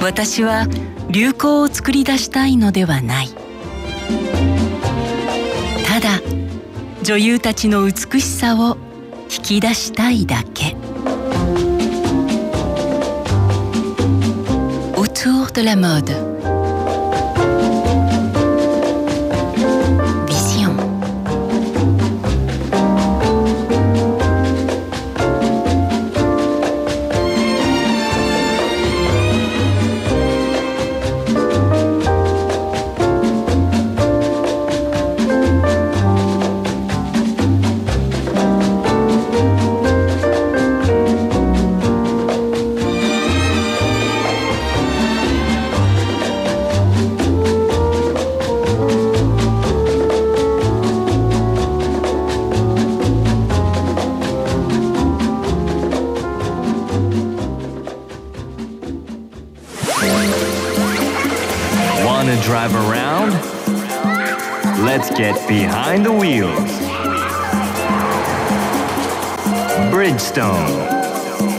私は流行を作り出したいのではない。ただ女優たちの美しさを引き出したいだけ。Autour de la mode. Get behind the wheels. Bridgestone.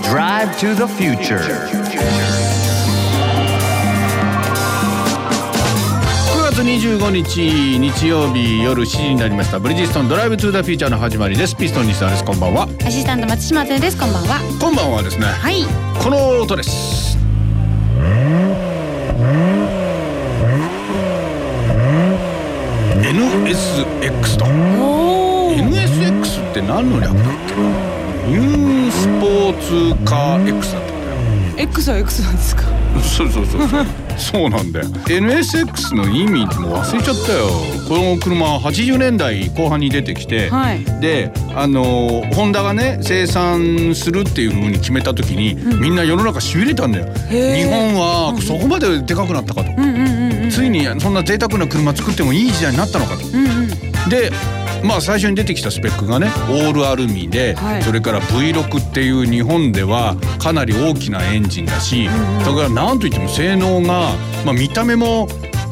Drive to the future. 9月25日日曜日夜7時になりました。ブリヂストンドライブトゥーザフューチャーの始まりです。ピストン西田です。こんばんは。アシスタント松島てです。こんばんは。こんばんはですね。はい。この音ですと NSX って何の略だっけニュースポーツカー X だったんだよ。X は X なんですか？そうそうそうそう。そうなんだよ。NSX の意味もう忘れちゃったよ。この車80年代後半に出てきて、はい、であのホンダがね生産するっていうふうに決めた時に、うん、みんな世の中しびれたんだよ。日本はそこまででかくなったかと、ついにそんな贅沢な車作ってもいい時代になったのかと、うんうん、でまあ最初に出てきたスペックがねオールアルミで、はい、それから V6 っていう日本ではかなり大きなエンジンだし、だから何といっても性能が、まあ、見た目も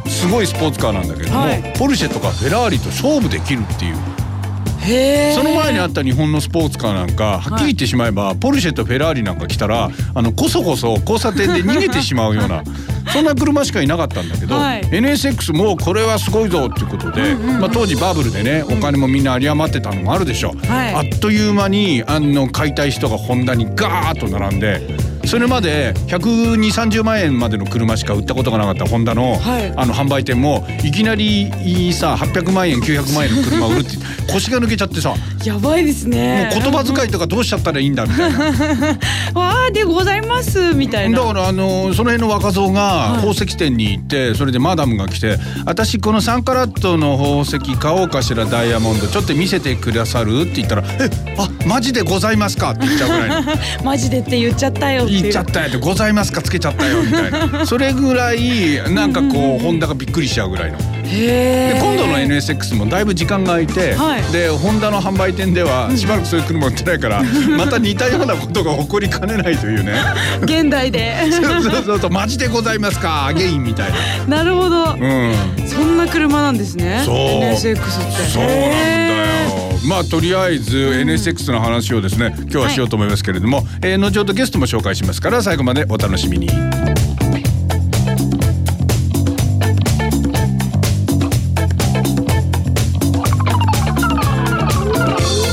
すごいスポーツカーなんだけども、はい、ポルシェとかフェラーリと勝負できるっていう。その前にあった日本のスポーツカーなんかはっきり言ってしまえば、はい、ポルシェとフェラーリなんか来たらあのこそこそ交差点で逃げてしまうような そんな車しかいなかったんだけど、はい、NSX もこれはすごいぞっていうことで、うんうん、まあ、当時バブルでねお金もみんな有り余ってたのもあるでしょ、はい、あっという間にあの買いたい人がホンダにガーッと並んで。それまで12030万円までの車しか売ったことがなかったホンダの,、あの販売店もいきなりさ800万円900万円の車を売るって 腰が抜けちゃってさ。やばいですね。もう言葉遣いとかどうしちゃったらいいんだみたいな。わあでございますみたいな。だからあのその辺の若造が宝石店に行ってそれでマダムが来て「私この3カラットの宝石買おうかしらダイヤモンドちょっと見せてくださる?」って言ったら「えあマジでございますか?」って言っちゃうぐらい マジでって言っちゃったよ言っちゃったよって「ございますか?」つけちゃったよみたいな。それぐらいなんかこうホンダがびっくりしちゃうぐらいの。で今度の NSX もだいぶ時間が空いて、はい、でホンダの販売店ではしばらくそういう車売ってないから また似たようなことが起こりかねないというね。現代で。そうそうそうそう。マジでございますかアゲインみたいな。なるほど、うん、車なんですね。そう。NSX って。そうなんだよ。まあとりあえず NSX の話をですね今日はしようと思いますけれども、はい、えー、後ほどゲストも紹介しますから最後までお楽しみに。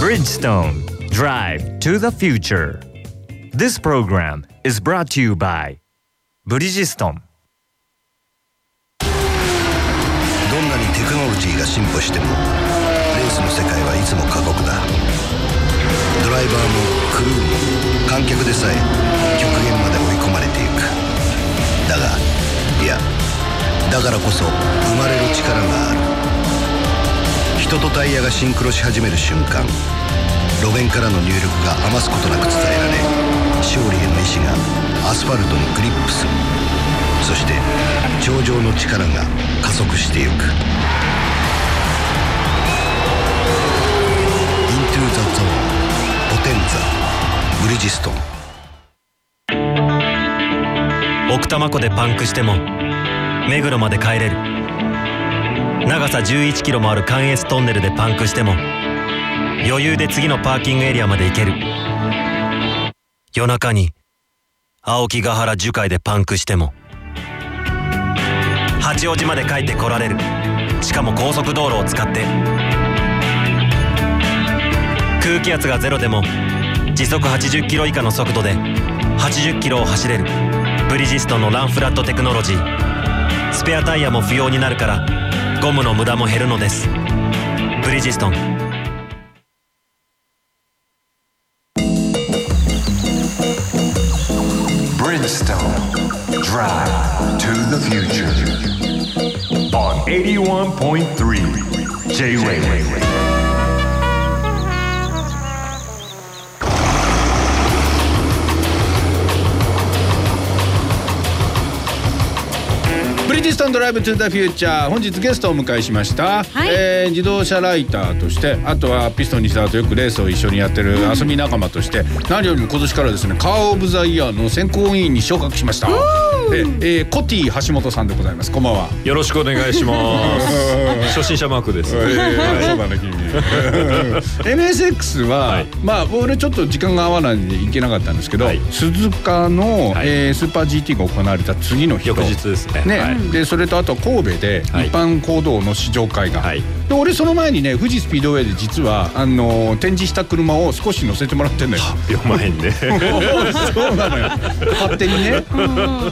Bridgestone Drive to the Future. This program is brought to you by ブリヂストンノロジーが進歩してもレースの世界はいつも過酷だ。ドライバーもクルーも観客でさえ極限まで追い込まれていく。だがいやだからこそ生まれる力がある。人とタイヤがシンクロし始める瞬間路面からの入力が余すことなく伝えられ勝利への意志がアスファルトにグリップする。そして頂上の力が加速してゆく「ザブリヂストン奥多摩湖でパンクしても目黒まで帰れる。長さ11キロもある関越トンネルでパンクしても余裕で次のパーキングエリアまで行ける。夜中に青木ヶ原樹海でパンクしても八王子まで帰ってこられる。しかも高速道路を使って。空気圧がゼロでも時速80キロ以下の速度で80キロを走れるブリヂストンのランフラットテクノロジー。スペアタイヤも不要になるからゴムの無駄も減るのです。ブリヂストン。Bridgestone. Drive to the Future. On 81.3 J-Wave. ストンドライブトゥザフューチャー。本日ゲストをお迎えしました、はい、えー、自動車ライターとしてあとはピストン西澤とよくレースを一緒にやってる遊び仲間として、何よりも今年からですねカーオブザイヤーの選考委員に昇格しました。ええー、コティ橋本さんでございます。こんばんは。よろしくお願いします。初心者マークです、えー、そうだね君。MSX は、はい、まあ俺ちょっと時間が合わないんで行けなかったんですけど、はい、鈴鹿の、はい、えー、スーパー GT が行われた次の日翌日ですね。ね、はい、でそれとあと神戸で一般行動の試乗会が、はい、で俺その前にね富士スピードウェイで実はあの展示した車を少し乗せてもらってんのよ。発表前にね。そうなのよ。勝手にね。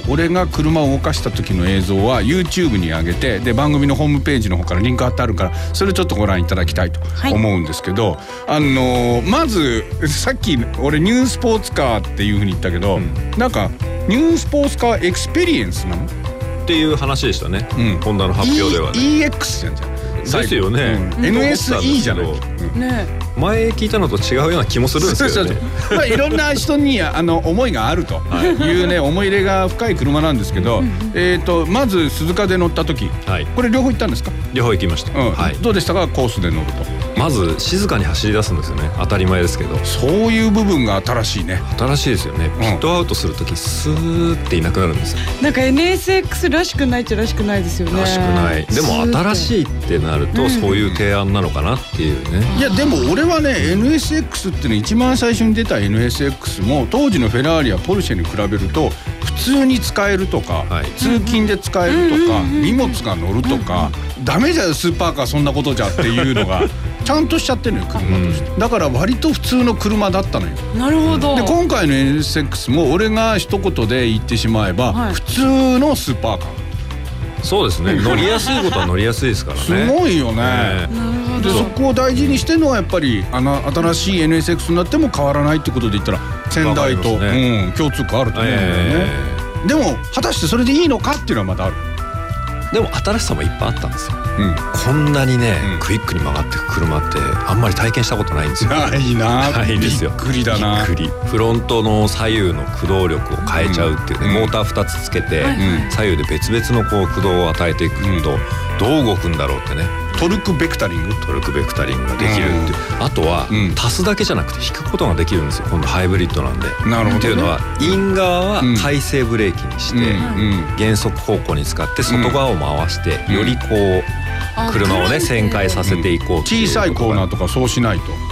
俺が車を動かした時の映像は YouTube に上げてで番組のホームページの方からリンク貼ってあるからそれちょっとご覧いただきたいと思うんですけど、はい、あのまずさっき俺 new sports car っていうふうに言ったけど、うん、なんか new sports car experience なの？っていう話でしたね、うん、ホンダの発表ではね、e、EX じゃんじゃん。ですよね、うん、NSE じゃない、ね。前聞いたのと違うような気もするんですけど、ね、まあいろんな人にあの思いがあるとい。うね思い入れが深い車なんですけど、えっとまず鈴鹿で乗った時、はい、これ両方行ったんですか？両方行きました、はい、どうでしたか？コースで乗るとまず静かに走り出すんですよね。当たり前ですけど。そういう部分が新しいね。新しいですよね、ピットアウトする時スーっていなくなるんですよ。なんか NSX らしくないっちゃらしくないですよね。らしくない。でも新しいってなるとそういう提案なのかなっていうね、いやでも俺はね NSX っていうの一番最初に出た NSX も当時のフェラーリやポルシェに比べると普通に使えるとか、はい、通勤で使えるとか、荷物が乗るとか、ダメじゃよスーパーカーそんなことじゃっていうのがちゃんとしちゃってるのよ車として、だから割と普通の車だったのよ。なるほど。で今回の NSX も俺が一言で言ってしまえば、はい、普通のスーパーカー。そうですね。乗りやすいことは乗りやすいですからね。すごいよね、でそこを大事にしてるのはやっぱりあの新しい NSX になっても変わらないってことで言ったら先代と、ね、うん、共通項あると思うんだよね、えー、でも果たしてそれでいいのかっていうのはまたあるでも新しさもいっぱいあったんですよ、うん、こんなにね、うん、クイックに曲がっていく車ってあんまり体験したことないんですよ。ないな。ないですよ。びっくりだな。フロントの左右の駆動力を変えちゃうっていうね、うん、モーター2つつけて、左右で別々のこう駆動を与えていくと、どう動くんだろうってねトルクベクタリングトルクベクタリングができるっていう、あとは、足すだけじゃなくて引くことができるんですよ今度ハイブリッドなんで。なるほど、ね、っていうのはイン側は回生ブレーキにして、減速方向に使って外側を回して、よりこう車をね旋回させていこう小さいコーナーとかそうしないと。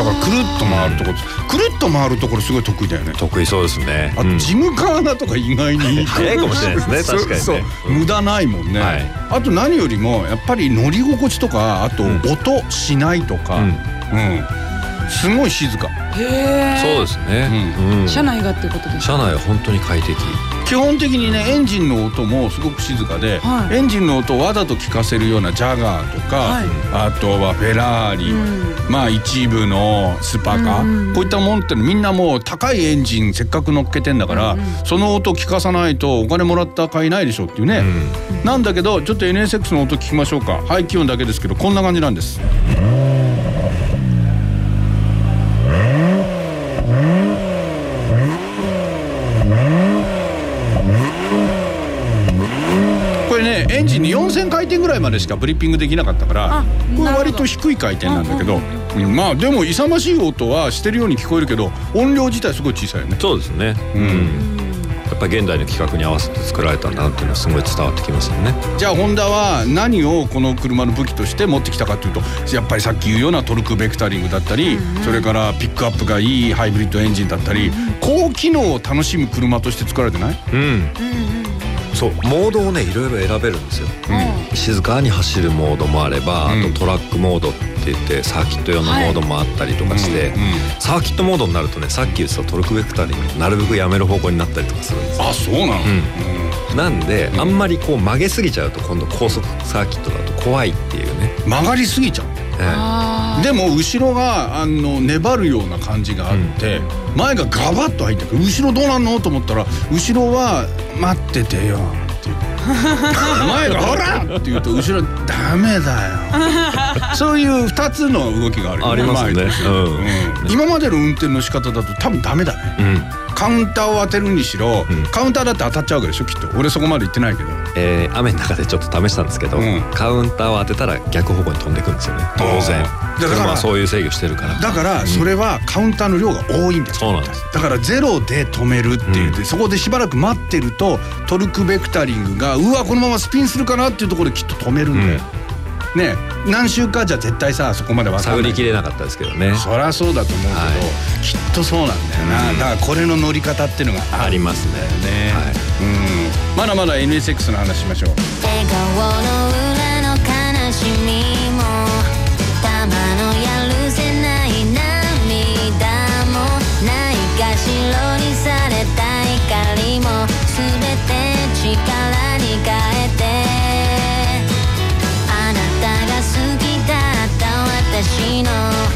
だからくるっと回るとこくるっと回るところすごい得意だよね。得意そうですね。あとジムカーナとか意外に。早いかもしれないですね。確かにね。無駄ないもんね、はい、あと何よりもやっぱり乗り心地とかあと音しないとか、うん、うん、すごい静か。へえそうですね、うん、車内がっていうことです車内は本当に快適基本的にねエンジンの音もすごく静かで、はい、エンジンの音をわざと聞かせるようなジャガーとか、はい、あとはフェラーリ、うん、まあ一部のスーパーカー、うんうん、こういったものってみんなもう高いエンジンせっかく乗っけてんだから、うんうん、その音聞かさないとお金もらった買いないでしょっていうね、うん、なんだけどちょっと NSX の音聞きましょうか。排気音だけですけどこんな感じなんです。エンジンに4000回転ぐらいまでしかブリッピングできなかったからこれ割と低い回転なんだけど、うん、まあでも勇ましい音はしてるように聞こえるけど音量自体すごい小さいよね。そうですね。うん。やっぱ現代の規格に合わせて作られたんだなっていうのはすごい伝わってきますよね。じゃあホンダは何をこの車の武器として持ってきたかというとやっぱりさっき言うようなトルクベクタリングだったり、うん、それからピックアップがいいハイブリッドエンジンだったり、うん、高機能を楽しむ車として作られてない、うんそう。モードをねいろいろ選べるんですよ、うん、静かに走るモードもあれば、あとトラックモードって言ってサーキット用のモードもあったりとかして、はいサーキットモードになるとねさっき言ってたトルクベクタリングなるべくやめる方向になったりとかするんですあそうなの、うん、なんで、あんまりこう曲げすぎちゃうと今度高速サーキットだと怖いっていうね。曲がりすぎちゃうでも後ろがあの粘るような感じがあって、うん、前がガバッと入ってくる。後ろどうなんの？と思ったら後ろは「待っててよ」って言う。前が「ほら!」って言うと後ろ「ダメだよ」そういう2つの動きがあるありますね、うん、今までの運転の仕方だと多分ダメだね、うんカウンターを当てるにしろ、うん、カウンターだって当たっちゃうわけでしょきっと。俺そこまで言ってないけど、えー、雨の中でちょっと試したんですけど、うん、カウンターを当てたら逆方向に飛んでいくんですよね当然。だからそういう制御してるから。だからそれはカウンターの量が多いんです、そうなんです。だからゼロで止めるって言って、そこでしばらく待ってるとトルクベクタリングがうわこのままスピンするかなっていうところできっと止めるんだよ、ね何週かじゃ絶対さそこまで分かんない。探りきれなかったですけどね。そりゃそうだと思うけど、はい、きっとそうなんだよな、うん、だからこれの乗り方っていうのがありますね。ね、はい、うん。まだまだ NSX の話しましょう。笑顔の裏の悲しみもたまのやるせない涙もないがしろにされた怒りも全て力に変え私の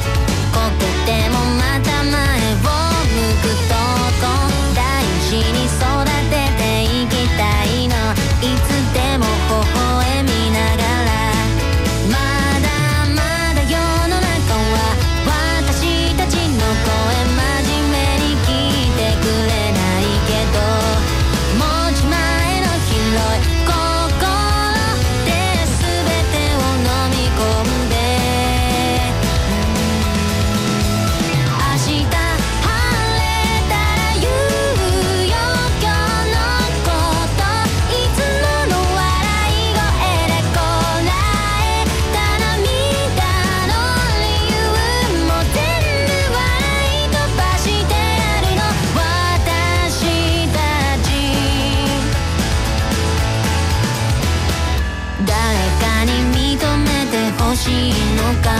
しいのか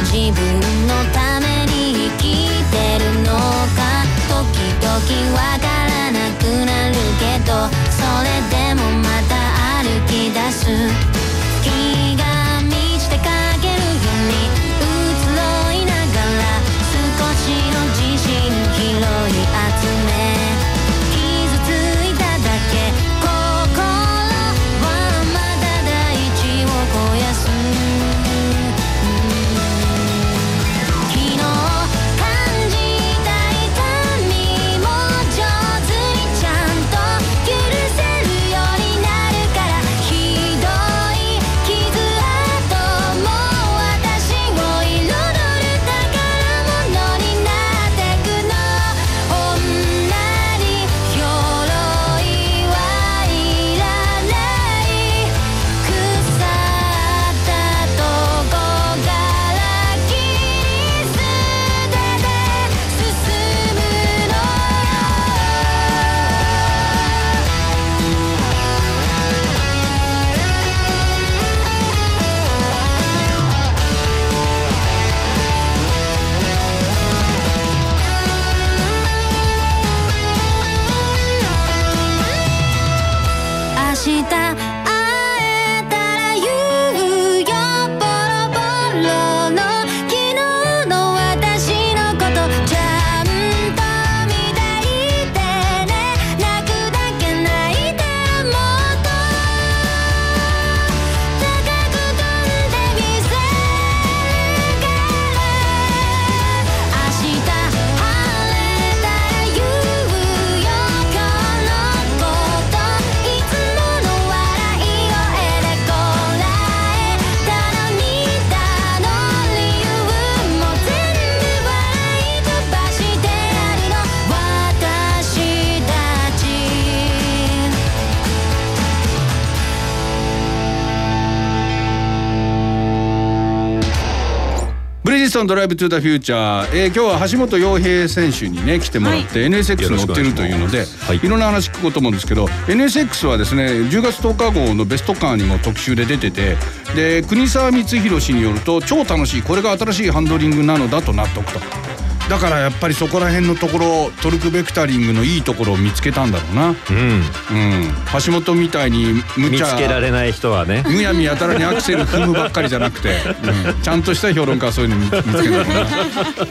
自分のために生きてるのか時々わからなくなるけどそれでもまた歩き出すドライブトゥザフューチャー、えー、今日は橋本洋平選手にね来てもらって、はい、NSX 乗ってるというので、はい、いろんな話聞こうと思うんですけど NSX はですね10月10日号のベストカーにも特集で出ててで国沢光弘氏によると超楽しいこれが新しいハンドリングなのだと納得と。だからやっぱりそこら辺のところトルクベクタリングのいいところを見つけたんだろうな。うん、うん、橋本みたいに無茶。見つけられない人はね。むやみやたらにアクセル踏むばっかりじゃなくて、うん、ちゃんとした評論家はそういうの見つけたんだな。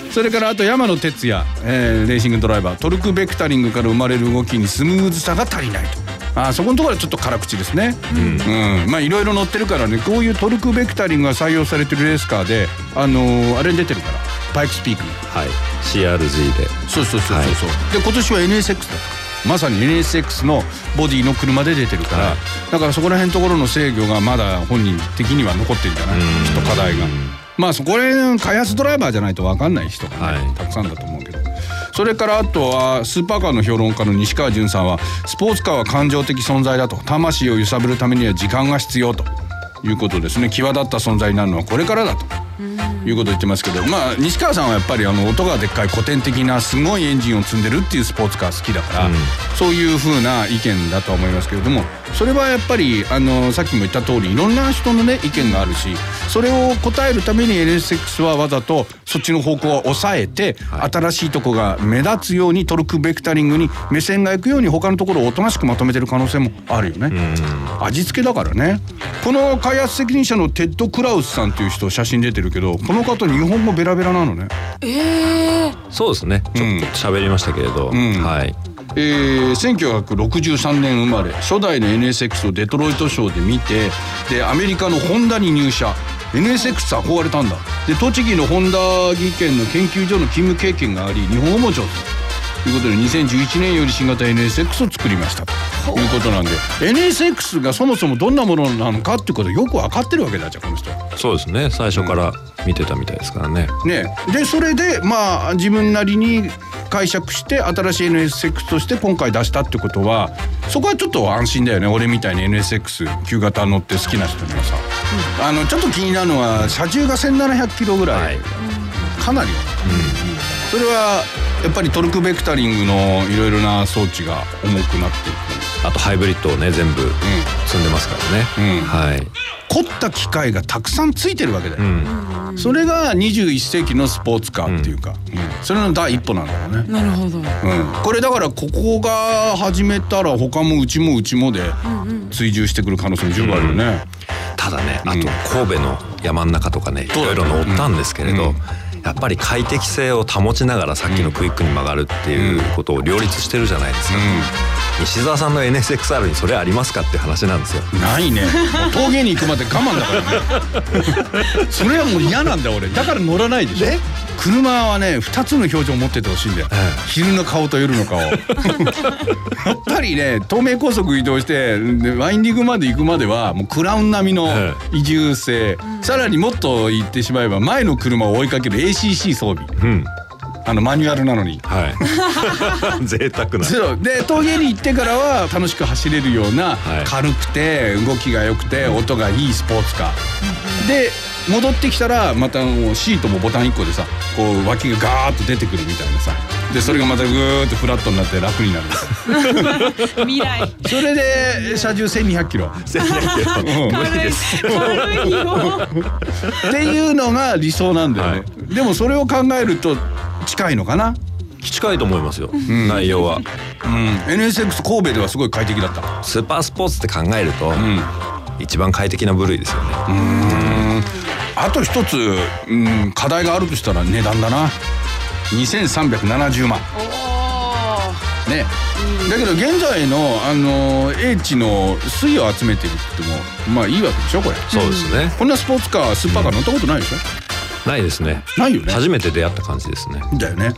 それからあと山野哲也、えー、レーシングドライバー。トルクベクタリングから生まれる動きにスムーズさが足りないとあそこのところはちょっと辛口ですね、うん、うん、まあいろいろ乗ってるからね。こういうトルクベクタリングが採用されてるレースカーであのー、あれに出てるから。パイクスピーク。はい。CRG で。そうそうそうそうそう、はい、で今年は NSX だ。とまさに NSX のボディの車で出てるから、はい、だからそこら辺のところの制御がまだ本人的には残ってるんじゃない？きっと課題が。まあそこら辺開発ドライバーじゃないと分かんない人がね、はい、たくさんだと思うけどそれからあとはスーパーカーの評論家の西川淳さんはスポーツカーは感情的存在だと。魂を揺さぶるためには時間が必要ということですね。際立った存在になるのはこれからだと。いうことを言ってますけどまあ西川さんはやっぱりあの音がでっかい古典的なすごいエンジンを積んでるっていうスポーツカー好きだから、うん、そういうふうな意見だとは思いますけれどもそれはやっぱりあのさっきも言った通りいろんな人のね意見があるしそれを答えるために NSX はわざとそっちの方向を抑えて、はい、新しいとこが目立つようにトルクベクタリングに目線が行くように他のところをおとなしくまとめてる可能性もあるよね。味付けだからね。この開発責任者のテッド・クラウスさんっていう人写真出てるけどこの方日本語ベラベラなのね。えー、そうですね。ちょっと喋りましたけれど、うん、はい。えー、1963年生まれ。初代の NSX をデトロイトショーで見てでアメリカのホンダに入社。NSX 憧れたんだ。で栃木のホンダ技研の研究所の勤務経験があり日本語も上手ということで2011年より新型 NSX を作りましたと。いうことなんで NSX がそもそもどんなものなのかっていうことよく分かってるわけだじゃこの人。そうですね。最初から見てたみたいですからね。ね。でそれでまあ自分なりに解釈して新しい NSX として今回出したってことはそこはちょっと安心だよね。俺みたいに NSX 旧型乗って好きな人にはさ、うん、あのちょっと気になるのは車重が1700キロぐらい、はい、かなり、うん、それはやっぱりトルクベクタリングのいろいろな装置が重くなっていく。あとハイブリッドをね全部積んでますからね、うん、はい。凝った機械がたくさんついてるわけだよ、うん、それが21世紀のスポーツカーっていうか、うん、それの第一歩なんだろうね。なるほど、うん、これだからここが始めたら他もうちもうちもで追従してくる可能性も十分あるよね、ただねあと神戸の山ん中とかねいろいろ乗ったんですけれど、やっぱり快適性を保ちながらさっきのクイックに曲がるっていうことを両立してるじゃないですか、西澤さんの NSXR にそれありますかって話なんですよ。ないね。峠に行くまで我慢だからね。それはもう嫌なんだ俺。だから乗らないでしょ車はね2つの表情を持っててほしいんだよ、昼の顔と夜の顔。やっぱりね東名高速移動してワインディングまで行くまではもうクラウン並みの移住性、さらにもっと言ってしまえば前の車を追いかける ACC 装備、うん。あのマニュアルなのに。はい。贅沢な。そう。で峠に行ってからは楽しく走れるような、軽くて動きが良くて音がいいスポーツカー。で戻ってきたらまたもうシートもボタン1個でさこう脇がガーッと出てくるみたいなさ。でそれがまたグーッとフラットになって楽になる。未来。それで車重1200キロ。1200キロ、っていうのが理想なんだよね、はい、でもそれを考えると近いのかな？近いと思いますよ、うん、内容は、うん、NSX 神戸ではすごい快適だった。スーパースポーツって考えると、うん、一番快適な部類ですよね。うんあと一つ、うん、課題があるとしたら値段だな。2370万。ね、だけど現在のあの英知の水を集めてるって言ってもまあいいわけでしょこれ。そうですね。こんなスポーツカースーパーカー乗ったことないでしょ、ないですね。ないよね。初めて出会った感じですね。だよね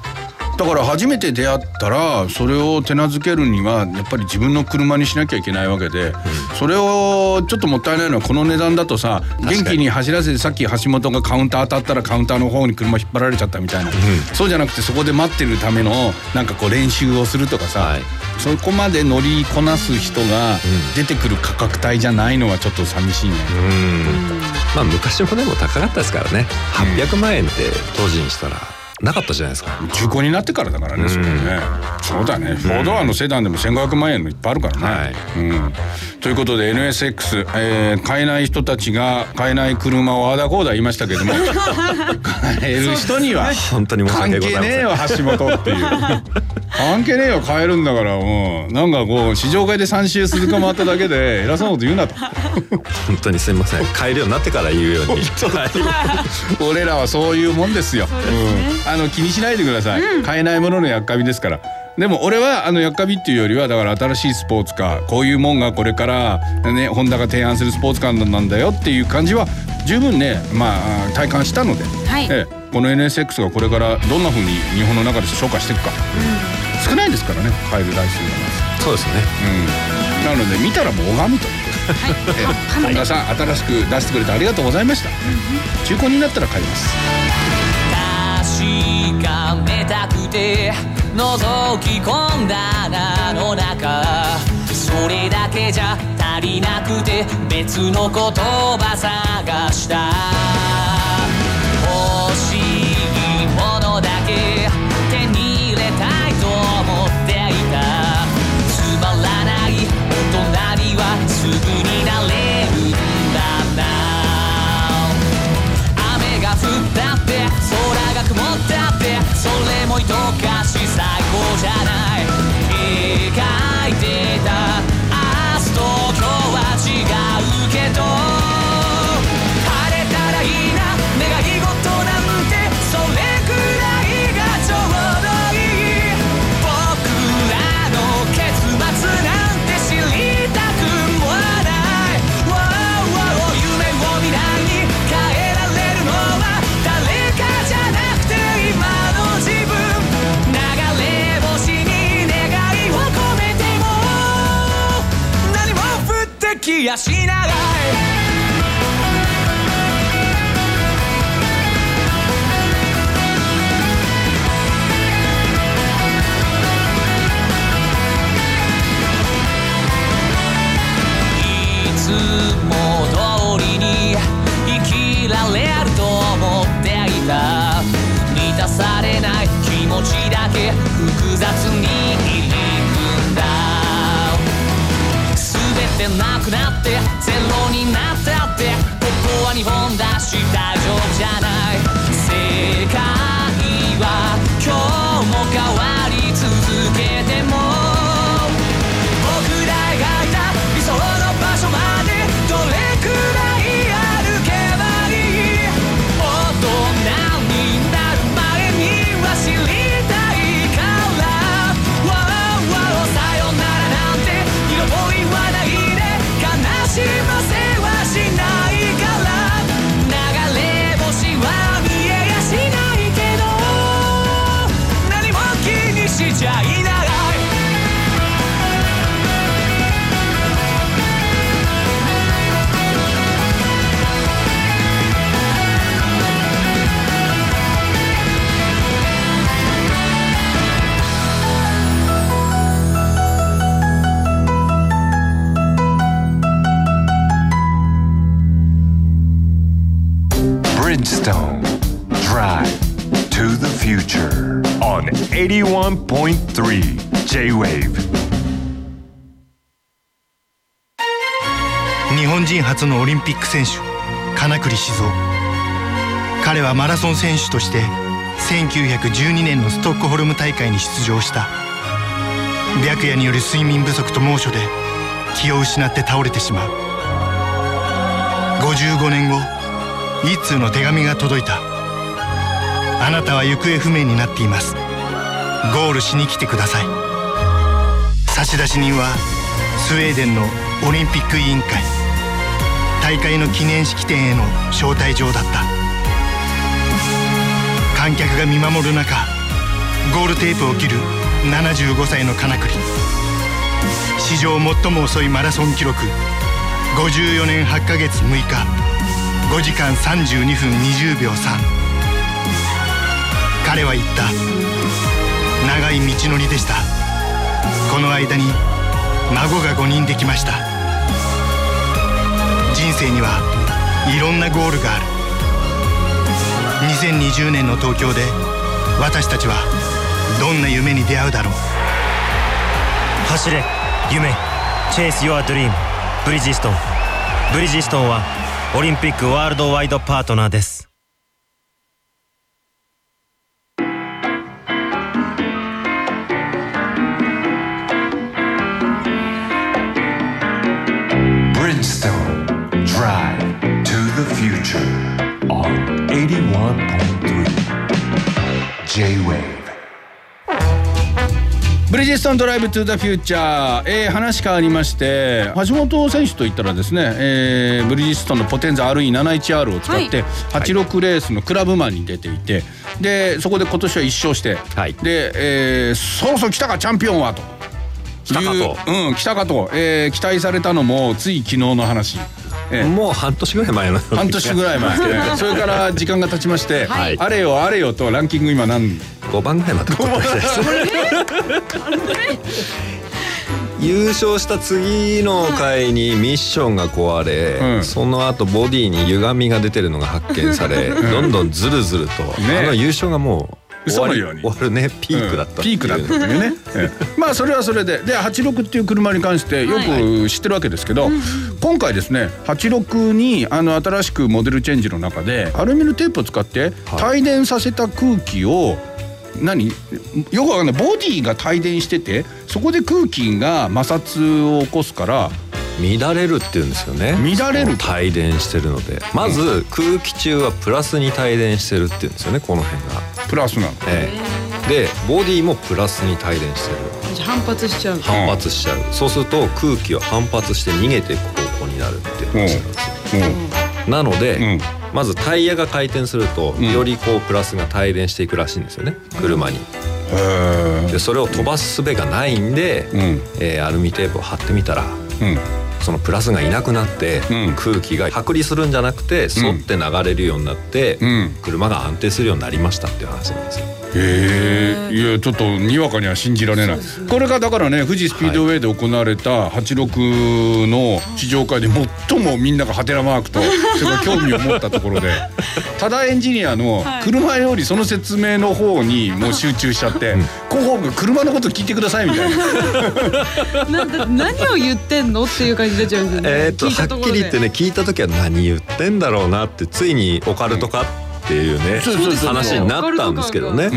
だから初めて出会ったらそれを手なずけるにはやっぱり自分の車にしなきゃいけないわけで、それをちょっともったいないのはこの値段だとさ元気に走らせてさっき橋本がカウンター当たったらカウンターの方に車引っ張られちゃったみたいな、そうじゃなくてそこで待ってるためのなんかこう練習をするとかさ、はい。そこまで乗りこなす人が出てくる価格帯じゃないのはちょっと寂しいね。うん。まあ昔もでも高かったですからね。800万円って当時にしたらなかったじゃないですか。中古になってからだからね、それね。そうだね。フォードアのセダンでも1500万円のいっぱいあるからね、はい。うん、ということで NSX、えー買えない人たちが買えない車をあだこうだ言いましたけども。買える人には本当に申し関訳ございません。係ねえよ橋本っていう関係ねえよ買えるんだから。もうなんかこう試乗会で3周鈴鹿回っただけで偉そうなこと言うなと。本当にすみません。買えるようになってから言うように。はい俺らはそういうもんですよ。うん、あの気にしないでください。買えないもののやっかみですから。でも俺はあのやっかみっていうよりはだから新しいスポーツカーこういうもんがこれからねホンダが提案するスポーツカーなんだよっていう感じは十分ねまあ体感したので、はい。ええこの NSX がこれからどんな風に日本の中で紹介していくか、少ないですからね買える台数がまず。そうですね。うん、なので見たらもう拝むと。い。うことで、ええ本田さん新しく出してくれてありがとうございました、中古になったら買います。確かめたくて覗き込んだ穴の中。それだけじゃ足りなくて別の言葉探した。J-Wave 日本人初のオリンピック選手金栗静雄。彼はマラソン選手として1912年のストックホルム大会に出場した。白夜による睡眠不足と猛暑で気を失って倒れてしまう。55年後一通の手紙が届いた。あなたは行方不明になっています。ゴールしに来てください。差出人はスウェーデンのオリンピック委員会。大会の記念式典への招待状だった。観客が見守る中ゴールテープを切る75歳の金栗。史上最も遅いマラソン記録。54年8ヶ月6日。5時間32分20秒3彼は言った。長い道のりでした。この間に孫が5人できました。人生にはいろんなゴールがある。2020年の東京で私たちはどんな夢に出会うだろう。走れ夢。Chase Your Dream ブリヂストン。ブリヂストンはオリンピックワールドワイドパートナーです。On 81.3 J-Wave ブリヂストンドライブトゥザフューチャー、えー、話変わりまして橋本選手といったらですね、えー、ブリヂストンのポテンザ RE71R を使って86レースのクラブマンに出ていてでそこで今年は1勝して、で、えー、そろそろ来たかチャンピオンはと。来たかと。うん来たかと、えー、期待されたのもつい昨日の話。ええ。もう半年ぐらい前の。半年ぐらい前、え えそれから時間が経ちまして、はい。あれよあれよとランキング今何5番ぐらいまで取ってました。優勝した次の回にミッションが壊れ、うん。その後ボディに歪みが出てるのが発見され、どんどんずるずると、ねあの優勝がもう嘘のように終わるね。ピークだったう。ピークだったっていうね、ええ。まあそれはそれで。で86っていう車に関してよく知ってるわけですけど、今回ですね86にあの新しくモデルチェンジの中でアルミのテープを使って帯電させた空気を何？よくわかんない。ボディが帯電しててそこで空気が摩擦を起こすから乱れるっていうんですよね。乱れる帯電してるので。まず空気中はプラスに帯電してるっていうんですよねこの辺が、プラスなの。ええ、でボディもプラスに帯電してる。反発しちゃう。反発しちゃう、そうすると空気は反発して逃げていく方向になるっていう話なんですよ、なので、まずタイヤが回転すると、よりこうプラスが帯電していくらしいんですよね。車に。でそれを飛ばす術がないんで、えーアルミテープを貼ってみたら、そのプラスがいなくなって、空気が剥離するんじゃなくて沿って流れるようになって、車が安定するようになりましたっていう話なんですよ。へえいやちょっとにわかには信じられない、これがだからね富士スピードウェイで行われた86の試乗会で最もみんながハテナマークとそれから興味を持ったところで。ただエンジニアの車よりその説明の方にもう集中しちゃって広報部車のこと聞いてくださいみたいな。なんだ何を言ってんの？っていう感じになっちゃうんですよね。えー、とはっきり言ってね聞いた時は何言ってんだろうなってついにオカルトかっていうね、そうそうそう。話になったんですけどね。う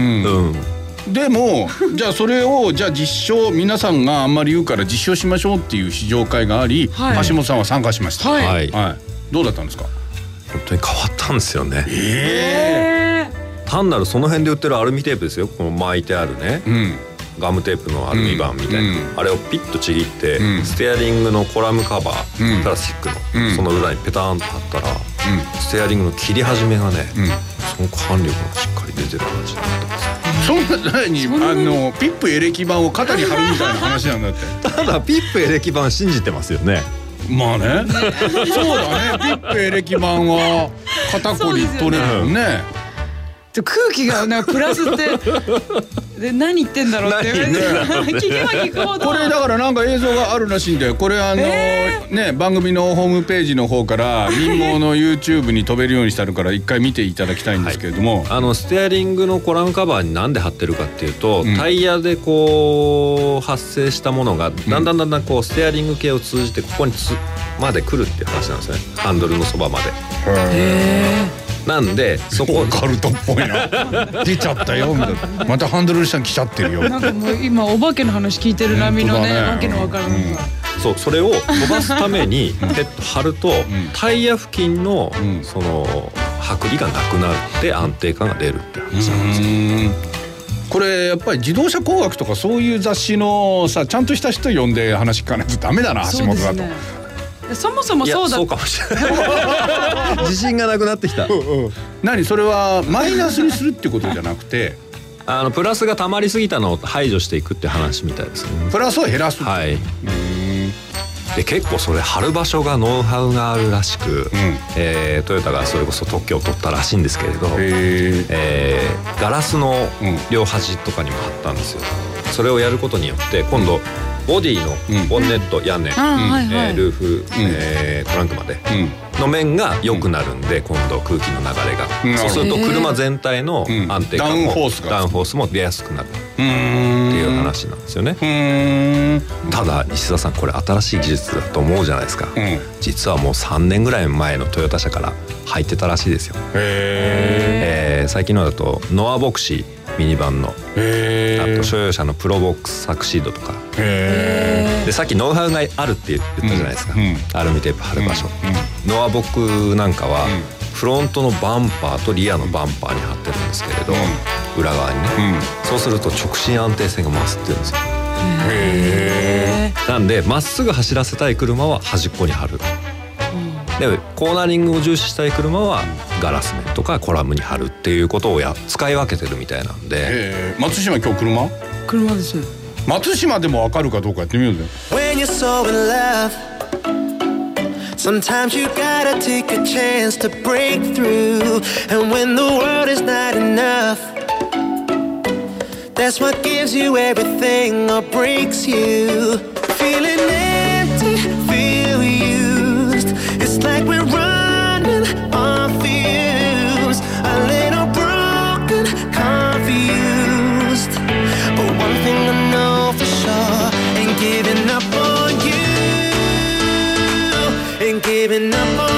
ん。でもじゃあそれをじゃあ実証皆さんがあんまり言うから実証しましょうっていう試乗会があり、はい。橋本さんは参加しました。はい。どうだったんですか？本当に変わったんですよね。え単なるその辺で売ってるアルミテープですよ。この巻いてあるね、ガムテープのアルミ板みたいな、あれをピッとちぎって、ステアリングのコラムカバー、プラスチックの、その裏にペターンと貼ったら、ステアリングの切り始めがね、その管力がしっかり出てる感じになったんですよ。そんな何あのピップエレキ板を肩に貼るみたいな話なんだって。ただピップエレキ板信じてますよね。まあね。そうだね。ピップエレキ板は肩こり取れるもんね。空気がなんかプラスって で何言ってんだろうっていう。聞けば聞くほど。これだからなんか映像があるらしいんで。これあの、ね番組のホームページの方から民謡の YouTube に飛べるようにしてあるから一回見ていただきたいんですけれども、あのステアリングのコラムカバーになんで貼ってるかっていうと、タイヤでこう発生したものがだんだんだんだんこうステアリング系を通じてここにつまで来るっていう話なんですね。ハンドルのそばまで。なんでそこカルトっぽいな。出ちゃったよみたいな。またハンドル下に来ちゃってるよ。なんかもう今お化けの話聞いてる波のねね。わけのわからんさ。そうそれを飛ばすためにペット貼ると、タイヤ付近のその剥離がなくなって安定感が出るって話なんですよ。これやっぱり自動車工学とかそういう雑誌のさちゃんとした人呼んで話聞かないとダメだな橋本だと。そもそもそうだ。そうかもしれない。自信がなくなってきた。何それはマイナスにするってことじゃなくてあのプラスが溜まりすぎたのを排除していくって話みたいですね。プラスを減らすはい。で結構それ貼る場所がノウハウがあるらしく、えートヨタがそれこそ特許を取ったらしいんですけれど、えーガラスの両端とかにも貼ったんですよ。それをやることによって今度ボディのボンネット、屋根、えールーフ、えートランクまでの面が良くなるんで、今度空気の流れが、うん。そうすると車全体の安定感も、ダウンフォースも出やすくなるっていう話なんですよね。ただ西田さんこれ新しい技術だと思うじゃないですか、実はもう3年ぐらい前のトヨタ車から入ってたらしいですよ。えー最近のだとノアボクシーミニバンの。あと所有者のプロボックスサクシードとかでさっきノウハウがあるって言ったじゃないですか、アルミテープ貼る場所、ノアボックなんかはフロントのバンパーとリアのバンパーに貼ってるんですけれど、裏側にね、そうすると直進安定性が増すっていうんですよ。なんでまっすぐ走らせたい車は端っこに貼るでコーナリングを重視したい車はガラス面とかコラムに貼るっていうことをや使い分けてるみたいなんで、えー松島今日車車です松島でもわかるかどうかやってみようぜ When you're so in love, sometimes you gotta take a chance to break through. And when the world is not enough, that's what gives you everything or breaks you. Feeling giving up on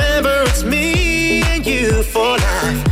remember it's me and you for life.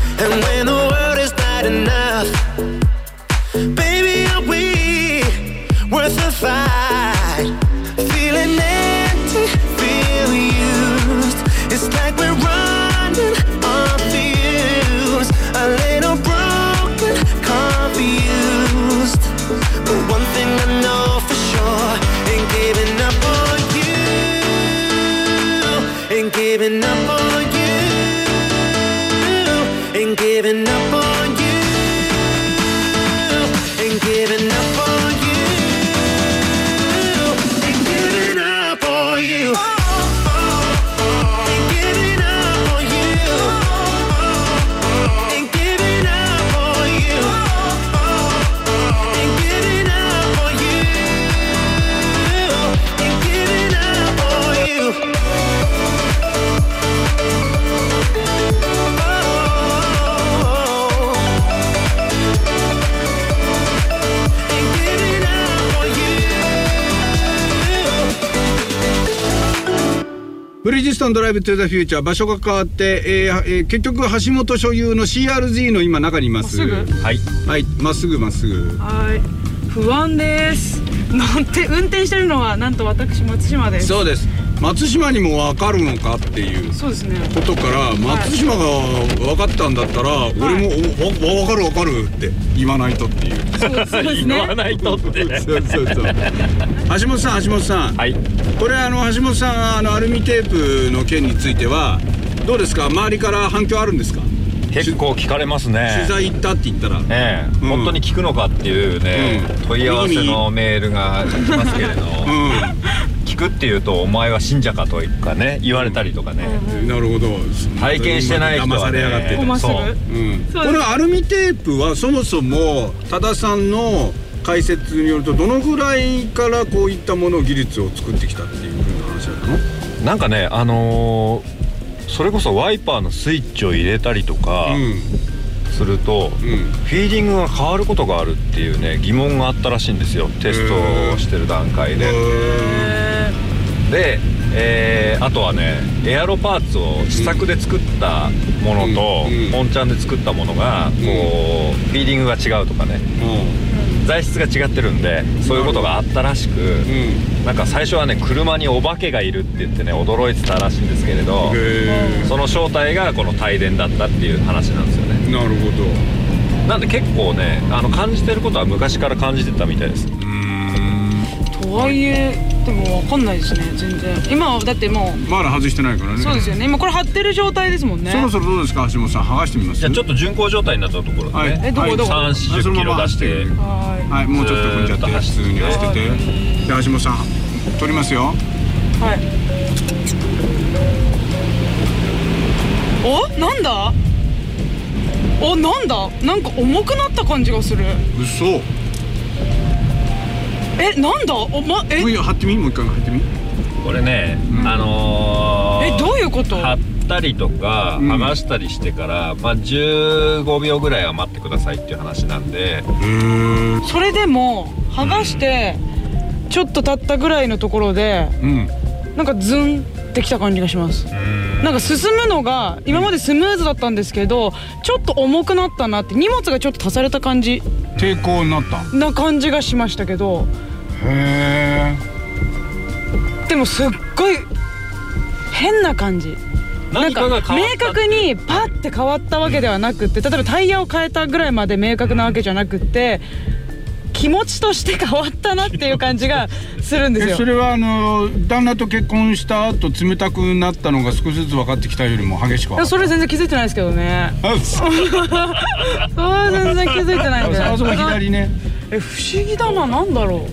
ブリヂストンドライブトゥザフューチャー。場所が変わって、えーえー結局橋本所有の CRZ の今中にいます。はい。はい。まっすぐまっすぐ。はい。不安です。乗って運転してるのはなんと私松島です。そうです松島にも分かるのかっていうそうですね。ことから松島が分かったんだったら、俺もおわ分かる分かるって言わないとっていう。そうそうですね。言わないとって。そうそうそう。橋本さん橋本さん。はい。これあの橋本さんあのアルミテープの件についてはどうですか？周りから反響あるんですか？結構聞かれますね。取材行ったって言ったら。ええ。本当に聞くのかっていうね、問い合わせのメールが来ますけれど、聞くっていうとお前は信者かとかね言われたりとかね、なるほど体験してない人はね騙されやがってそううんこのアルミテープはそもそも多田さんの解説によるとどのぐらいからこういったものを技術を作ってきたっていうふうな話だったのなんかねあのーそれこそワイパーのスイッチを入れたりとか、すると、フィーリングが変わることがあるっていうね疑問があったらしいんですよテストをしてる段階で。で、えーあとはねエアロパーツを試作で作ったものと、本ちゃんで作ったものがこう、フィーリングが違うとかね、材質が違ってるんでそういうことがあったらしく、なんか最初はね車にお化けがいるって言ってね驚いてたらしいんですけれどその正体がこの帯電だったっていう話なんですよね。なるほど。なんで結構ねあの感じてることは昔から感じてたみたいです。とはいえでも分かんないですね全然。今はだってもうまだ外してないからね。そうですよね。今これ貼ってる状態ですもんね。そろそろどうですか橋本さん。剥がしてみます？じゃあちょっと巡航状態になったところでね、はい。えどこどこ？3 4 0キロ出して。はい。もうちょっと踏んじゃって普通に走っててで橋本さん取りますよ。はい。お？なんだ？おなんだ？なんか重くなった感じがする。嘘えなんだ？おまえ？もう貼ってみ？もう一回貼ってみ？これね、あのーえどういうこと？貼ったりとか剥がしたりしてから、まあ15秒ぐらいは待ってくださいっていう話なんで。それでも剥がしてちょっと経ったぐらいのところでうん。なんかズンってきた感じがします。なんか進むのが今までスムーズだったんですけどちょっと重くなったなって荷物がちょっと足された感じ。抵抗になった。な感じがしましたけどへでもすっごい変な感じ。なんか明確にパッて変わったわけではなくって例えばタイヤを変えたぐらいまで明確なわけじゃなくって気持ちとして変わったなっていう感じがするんですよ。えそれはあの旦那と結婚した後冷たくなったのが少しずつ分かってきたよりも激しくそれ全然気づいてないですけどね。あそ それは全然気づいてないんで。あそこ左ね。え不思議だな。なんだろ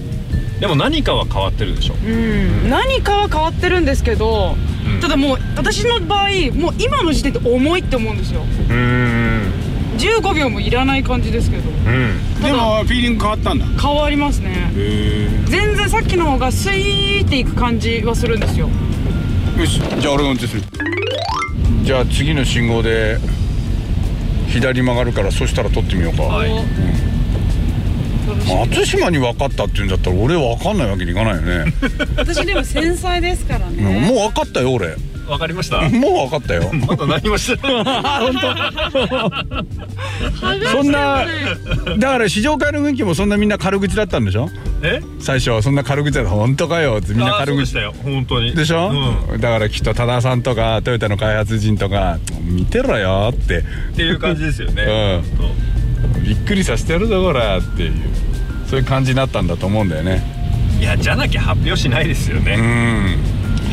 でも何かは変わってるでしょ。ううん。何かは変わってるんですけど、ただもう私の場合もう今の時点で重いって思うんですよ。うん15秒もいらない感じですけど。うん。でもフィーリング変わったんだ。変わりますね。へ全然さっきの方がスイーっていく感じはするんですよ。えよしじゃあ俺が運転する。じゃあ次の信号で左曲がるからそしたら取ってみようか、はい松島に分かったって言うんだったら俺分かんないわけにいかないよね、私でも繊細ですからうんね。もう分かったよ俺。わかりました。もう分かったよ。まだ何もしてない。そんなだから試乗会の雰囲気もそんなみんな軽口だったんでしょ？え？最初はそんな軽口だった本当かよってみんな軽口あーそうでしたよ。本当に。でしょ、うん。だからきっと多田さんとかトヨタの開発陣とか見てろよって。っていう感じですよね。うんびっくりさせてやるぞこらっていう。そういう感じになったんだと思うんだよね。いやじゃなきゃ発表しないですようねん。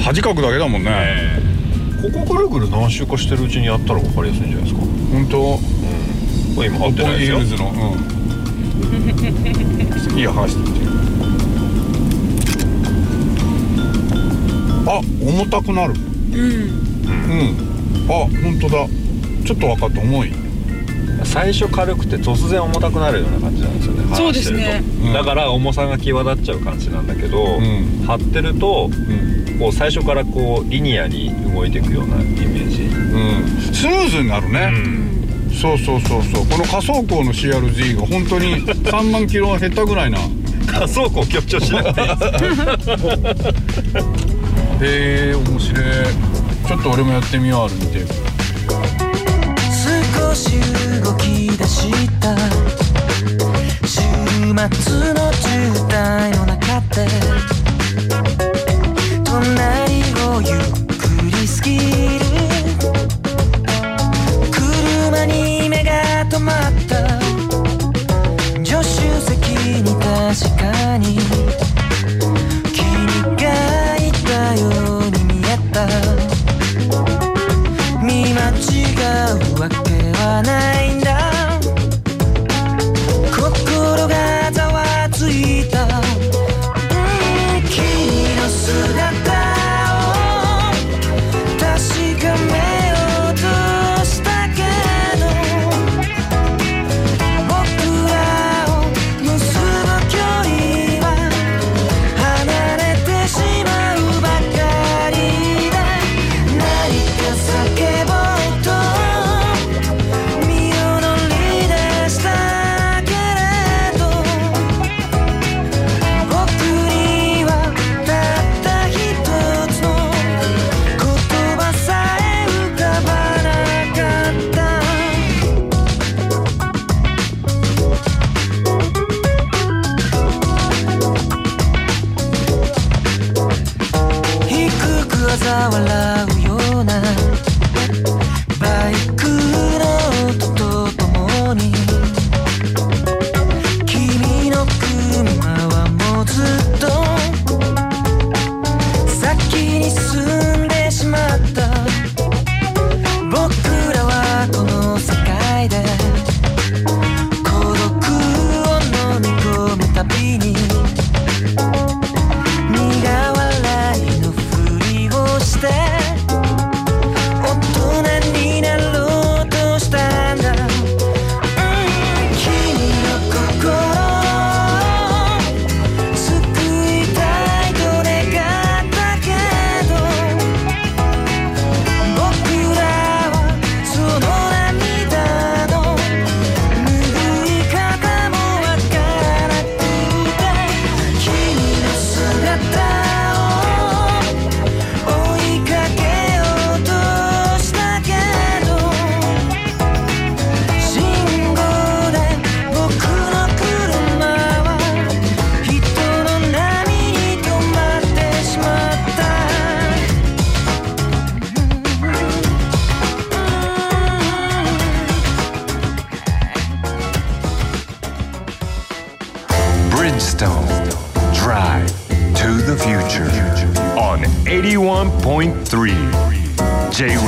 恥かくだけだもんね、ええ。ここぐるぐる何周かしてるうちにやったら分かりやすいんじゃないですか？本当？これ今貼ってないですよ。ヒルズの。うん。いいよ剥がしてみてあ重たくなる。うん。うん。あ本当だ。ちょっと分かった。重い最初軽くて突然重たくなるような感じなんですよねそうですね。話してると。うんだから重さが際立っちゃう感じなんだけど、ん。貼ってるとうん、こう最初からこうリニアに動いていくようなイメージ、うん、スムーズになるね、そうそうそうそう。この仮想港の CRZ が本当に 3万キロ減ったぐらいな。仮想庫強調しなくていい へえ面白い。ちょっと俺もやってみようある見て動き出した。週末の渋滞の中で。隣をゆっくり過ぎ J-Wave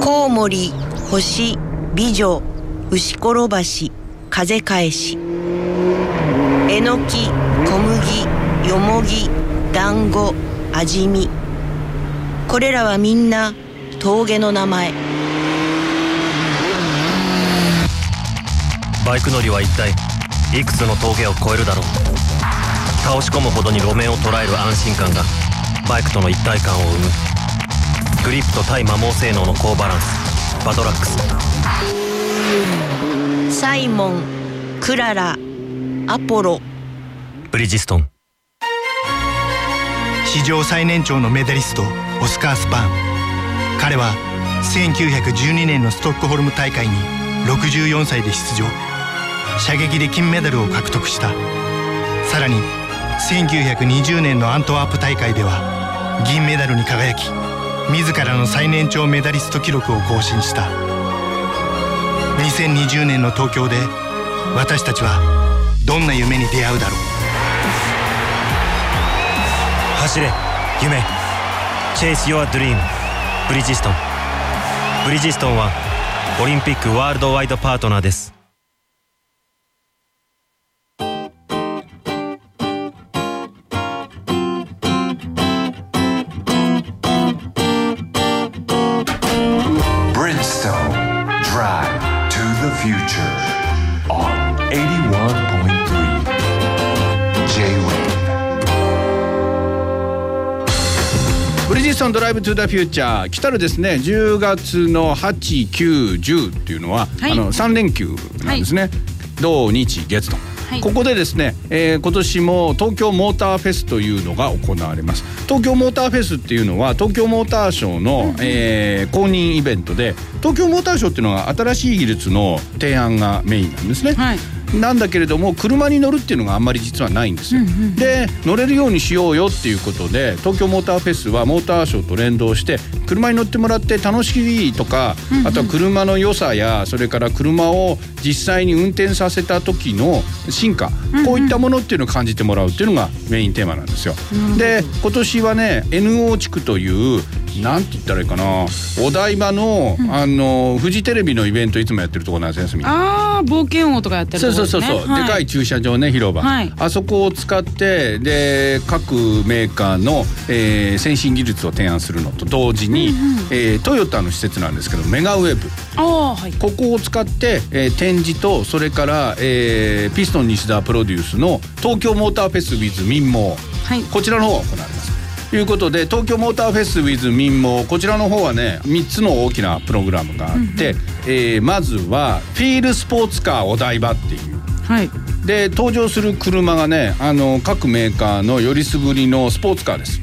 コウモリ、星、美女、牛転ばし、風返し。えのき、小麦、よもぎ、団子、味見。これらはみんな峠の名前。バイク乗りは一体いくつの峠を越えるだろう。倒し込むほどに路面を捉える安心感がバイクとの一体感を生む。グリップと対摩耗性能の高バランス。バトラックス。サイモン、クララ、アポロ。ブリヂストン。史上最年長のメダリストオスカー・スパーン。彼は1912年のストックホルム大会に64歳で出場射撃で金メダルを獲得した。さらに1920年のアントワープ大会では銀メダルに輝き自らの最年長メダリスト記録を更新した。2020年の東京で私たちはどんな夢に出会うだろう。走れ夢。Chase Your Dream. ブリヂストン。ブリヂストンはオリンピックワールドワイドパートナーです。イブトゥザフューチャー来たるですね10月の8、9、10っていうのは、はい。あの3連休なんですね。土日月と。はい。ここでですね、えー今年も東京モーターフェスというのが行われます。東京モーターフェスっていうのは東京モーターショーの、えー公認イベントで東京モーターショーっていうのは新しい技術の提案がメインなんですね、なんだけれども車に乗るっていうのがあんまり実はないんですよ、で乗れるようにしようよっていうことで東京モーターフェスはモーターショーと連動して車に乗ってもらって楽しいとか、あとは車の良さやそれから車を実際に運転させた時の進化、こういったものっていうのを感じてもらうっていうのがメインテーマなんですよ。で今年はね NO 地区というなんて言ったらいいかなお台場の、あのフジテレビのイベントいつもやってるところなんですね。冒険王とかやってるそうとこですね。そうそうそう、でかい駐車場ね広場、はい。あそこを使ってで各メーカーの、えー先進技術を提案するのと同時に、えートヨタの施設なんですけどメガウェブ。ああはい。ここを使って、えー展示とそれから、えーピストン西田プロデュースの東京モーターフェス with 民毛、こちらの方が行われます。ということで東京モーターフェス with 民毛こちらの方はね3つの大きなプログラムがあって、えーまずはフィールスポーツカーお台場っていう。はい。で登場する車がねあの各メーカーのよりすぐりのスポーツカーです。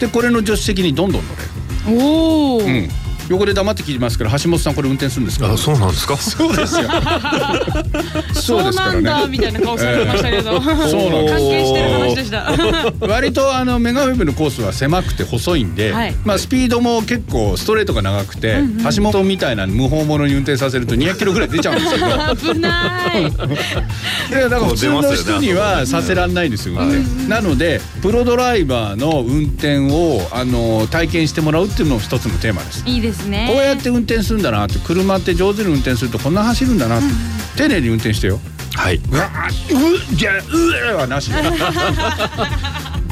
でこれの助手席にどんどん乗れる。おお、うん、横で黙って聞いてますから橋本さんこれ運転するんですか？あそうなんですか？そうですよ。そうなんだみたいな顔されてましたけど、そうなんです 関係してる話でした。割とあのメガウェブのコースは狭くて細いんで、はい。まあスピードも結構ストレートが長くて、橋本みたいな無法者に運転させると200キロぐらい出ちゃうんですけど。危ない。いやだから普通の人にはさせらんないんですよ、運転。なのでプロドライバーの運転をあの体験してもらうっていうのも一つのテーマです。いいですね。こうやって運転するんだなって車って上手に運転するとこんな走るんだなって、丁寧に運転してよ。はい。うわーうじゃうえはなしあ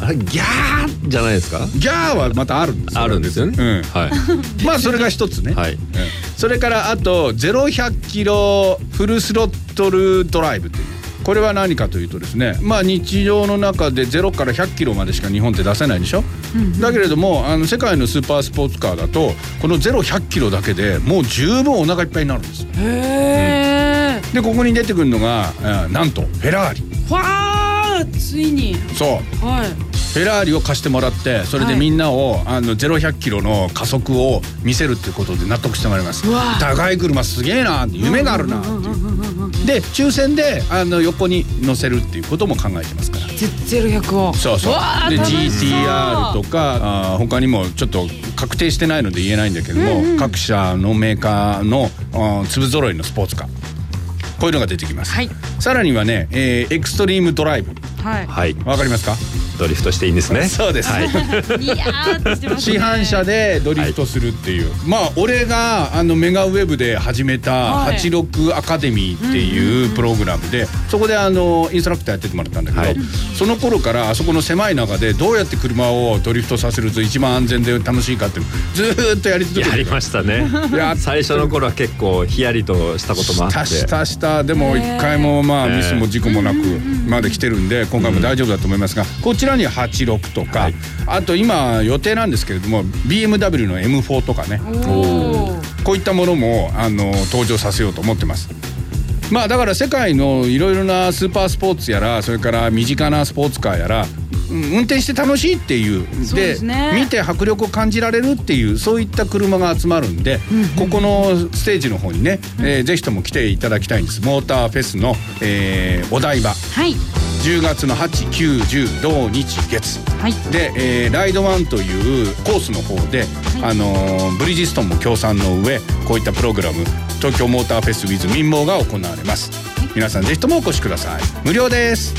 れギャーじゃないですか？ギャーはまたあるんですあるんですよね。うん。はい。まあそれが一つね、はい。うん。それからあと0100キロフルスロットルドライブというこれは何かというとですねまあ日常の中で0から100キロまでしか日本って出せないでしょ、だけれどもあの世界のスーパースポーツカーだとこの0100キロだけでもう十分お腹いっぱいになるんです。へえでここに出てくるのが、うんなんとフェラーリ。わあついに。そう。はい。フェラーリを貸してもらってそれでみんなを、あの0100キロの加速を見せるっていうことで納得してもらいます。高い車すげえな夢があるなっていうで抽選であの横に乗せるっていうことも考えてますから。ゼロ百を。そうそう。で GTR とかあー他にもちょっと確定してないので言えないんだけども、各社のメーカーのあー粒揃いのスポーツカー。こういうのが出てきます、はい。さらにはね、えーエクストリームドライブ。はい。はい。わかりますか？ドリフトしていいんですね。そうです、はい。市販車でドリフトするっていう、まあ俺があのメガウェブで始めたはい。86アカデミーっていうプログラムでそこであのインストラクターやっててもらったんだけど、はい。その頃からあそこの狭い中でどうやって車をドリフトさせると一番安全で楽しいかってずーっとやり続けてやりましたね。やっ最初の頃は結構ヒヤリとしたこともあって。したしたした。でも一回もまあミスも事故もなくまで来てるんで今回も大丈夫だと思いますがこちらには86とかあと今予定なんですけれども BMW の M4 とかね。こういったものもあの登場させようと思ってます。まあだから世界のいろいろなスーパースポーツやらそれから身近なスポーツカーやらうん運転して楽しいっていう。で見て迫力を感じられるっていうそういった車が集まるんで、ここのステージの方にね、えーぜひとも来ていただきたいんです。モーターフェスの、えーお台場。はい10月の8910土日月はい。で、えーライドワンというコースの方で、あのーブリヂストンも協賛の上こういったプログラム東京モーターフェスウィズ民謀が行われます。皆さんぜひともお越しください。無料です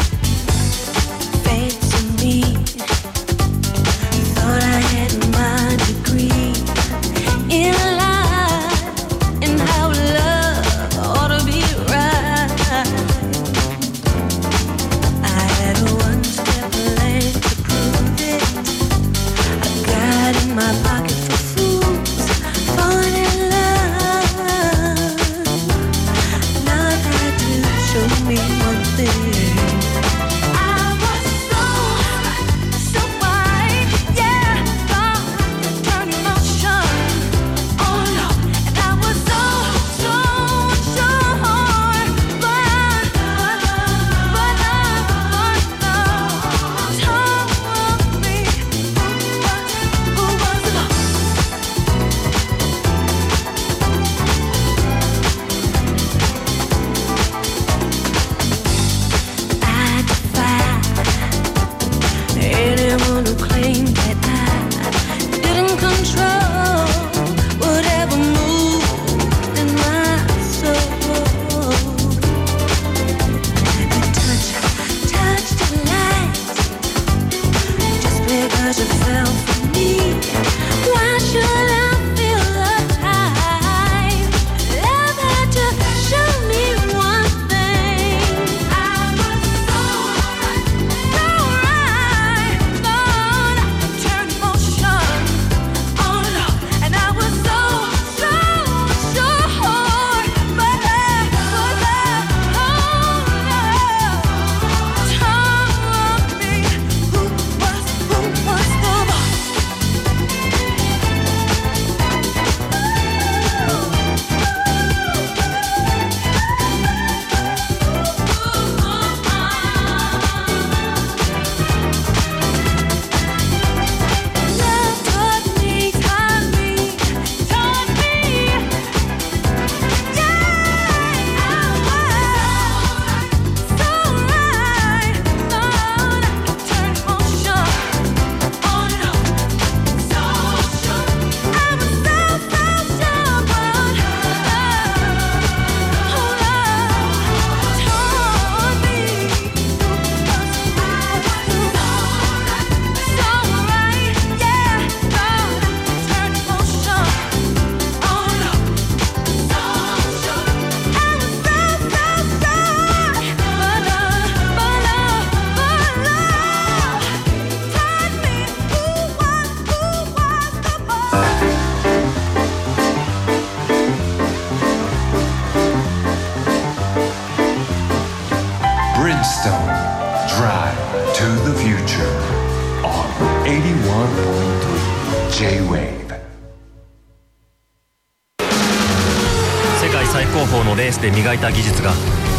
た技術が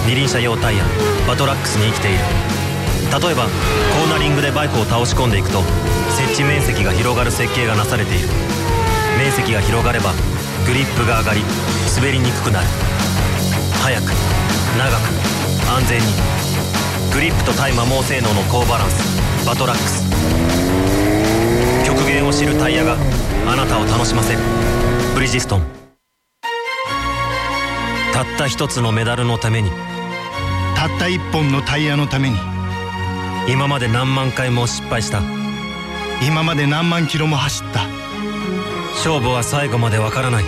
二輪車用タイヤバトラックスに生きている。例えばコーナリングでバイクを倒し込んでいくと設置面積が広がる設計がなされている。面積が広がればグリップが上がり滑りにくくなる。速く長く安全に。グリップとタイ摩耗性能の高バランスバトラックス。極限を知るタイヤがあなたを楽しませる。ブリヂストン。たった一つのメダルのために。たった一本のタイヤのために。今まで何万回も失敗した。今まで何万キロも走った。勝負は最後までわからない。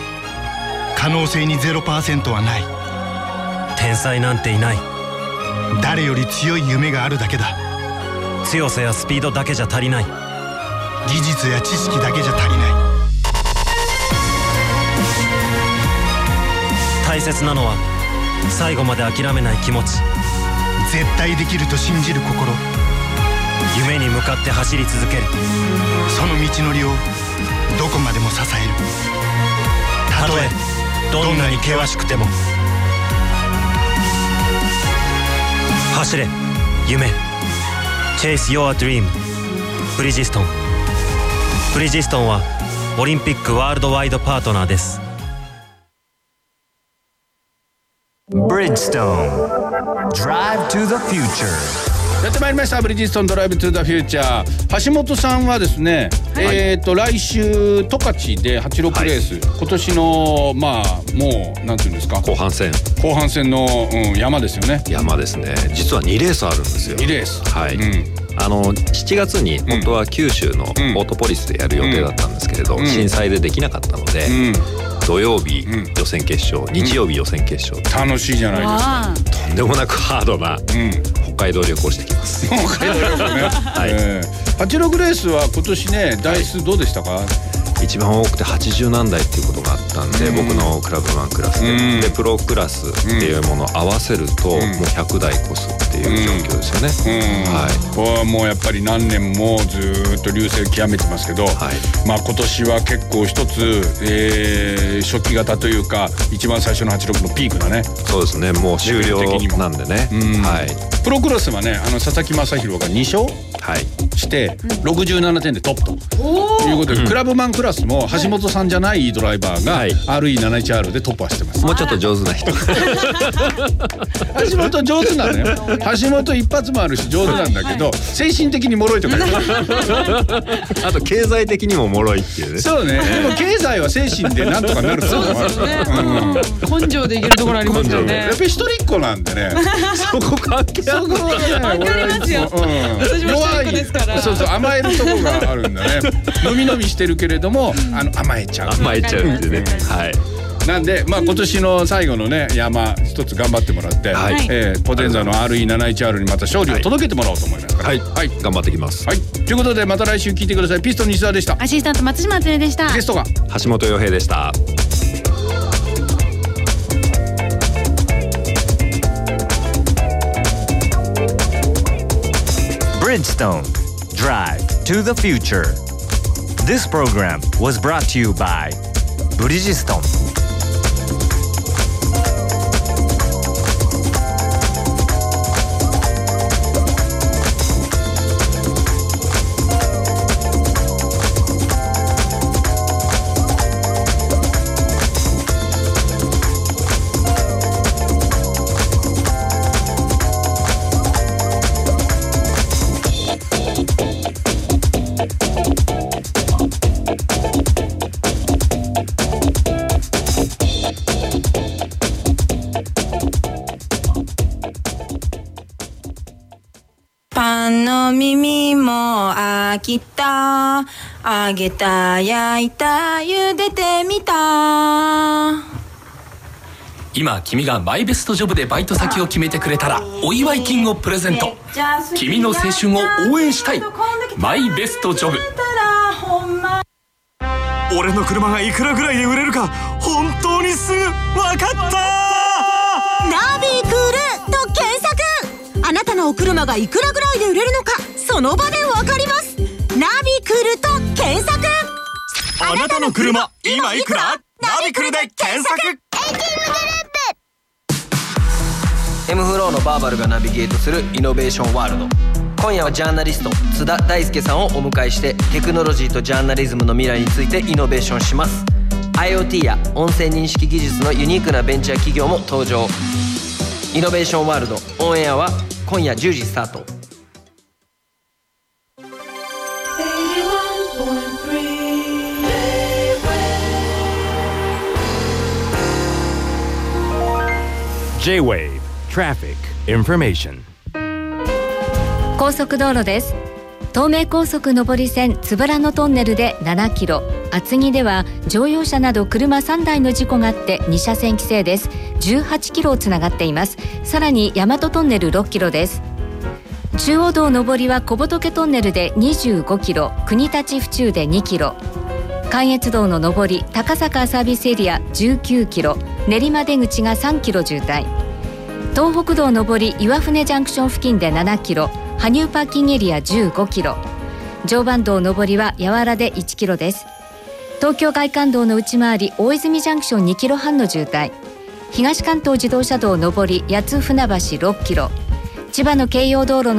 可能性に0%はない。天才なんていない。誰より強い夢があるだけだ。強さやスピードだけじゃ足りない。技術や知識だけじゃ足りない大切なのは最後まで諦めない気持ち。絶対できると信じる心。夢に向かって走り続ける。その道のりをどこまでも支える。たとえどんなに険しくても。走れ夢。Chase Your Dream. ブリヂストン。ブリヂストンはオリンピックワールドワイドパートナーです Bridgestone. Drive to the Future. やってまいりました。ブリヂストンドライブトゥザフューチャー橋本さんはですね、えっ、と来週十勝で86レース、今年のまあもうなんていうんですか？後半戦。後半戦の、うん、山ですよね。山ですね。実は2レースあるんですよ。2レース。はい、あの7月に本当は九州のオートポリスでやる予定だったんですけれど、うん。震災でできなかったので、土曜日予選決勝、日曜日予選決勝、楽しいじゃないですか。とんでもなくハードな北海道旅行してきます、北海道旅行ね、はい。えー、86レースは今年ね台数どうでしたか、一番多くて80何台っていうことがあったんで、僕のクラブマンクラスで、うん。でプロクラスっていうものを合わせると、もう100台越すっていう状況ですよね、はい、これはもうやっぱり何年もずーっと流星極めてますけど、まあ今年は結構一つ、えー初期型というか一番最初の86のピークだね。そうですね。もう終了なんでね、はい。プロクロスはねあの佐々木正宏が2勝して67点でトップということで、クラブマンクラスも橋本さんじゃないドライバーが RE71R でトップ走ってます。もうちょっと上手な人。橋本上手なのよ。橋本一発もあるし上手なんだけど精神的に脆いとか あと経済的にも脆いっていうね。そうね。でも経済は精神でなんとかなるところもあるそうですね。根性でいけるところありますよね。やっぱり一人っ子なんでね。そこ関係そこはねわかりますよ。私も一人っ子ですから。そうそう甘えるところがあるんだね。飲み飲みしてるけれどもあの甘えちゃう。甘えちゃうってね。はい。なんで、まあ、今年の最後のね山一つ頑張ってもらって、はい。えーポテンザの RE71R にまた勝利を届けてもらおうと思いますから。はい、頑張ってきます。はい、ということでまた来週聞いてください。ピストン西澤でした。アシスタント松島つねでした。ゲストが。橋本洋平でした「Bridgestone. Drive to the Future This program was brought to you by Bridgestone「きた」「揚げた焼いた茹でてみた」今君がマイベストジョブでバイト先を決めてくれたらお祝い金をプレゼント。君の青春を応援したい。マイベストジョブ。俺の車がいくらぐらいで売れるか本当にすぐ分かった。ナビクルと検索。あなたのなお車がいくらぐらいで売れるのかその場でわかりますナビクルと検索。あなたの車今いくら？ナビクルで検索。M フローのバーバルがナビゲートするイノベーションワールド。今夜はジャーナリスト津田大介さんをお迎えしてテクノロジーとジャーナリズムの未来についてイノベーションします。IoT や音声認識技術のユニークなベンチャー企業も登場。イノベーションワールドオンエアは今夜10時スタート J-Wave Traffic Information. 高速道路です。東名高速上り線つぶらのトンネルで7キロ。厚木では乗用車など車3台の事故があって2車線規制です。18キロをつながっています。さらに大和トンネル6キロです。中央道上りは小仏トンネルで25キロ。国立府中で2キロ。関越道の上り高坂サービスエリア19キロ。練馬出口が3キロ渋滞。東北道上り岩船ジャンクション付近で7キロ羽生パーキングエリア15キロ。常磐道上りは柔らで1キロです。東京外環道の内回り大泉ジャンクション2キロ半の渋滞。東関東自動車道上り八津船橋6キロ。千葉の京葉道路の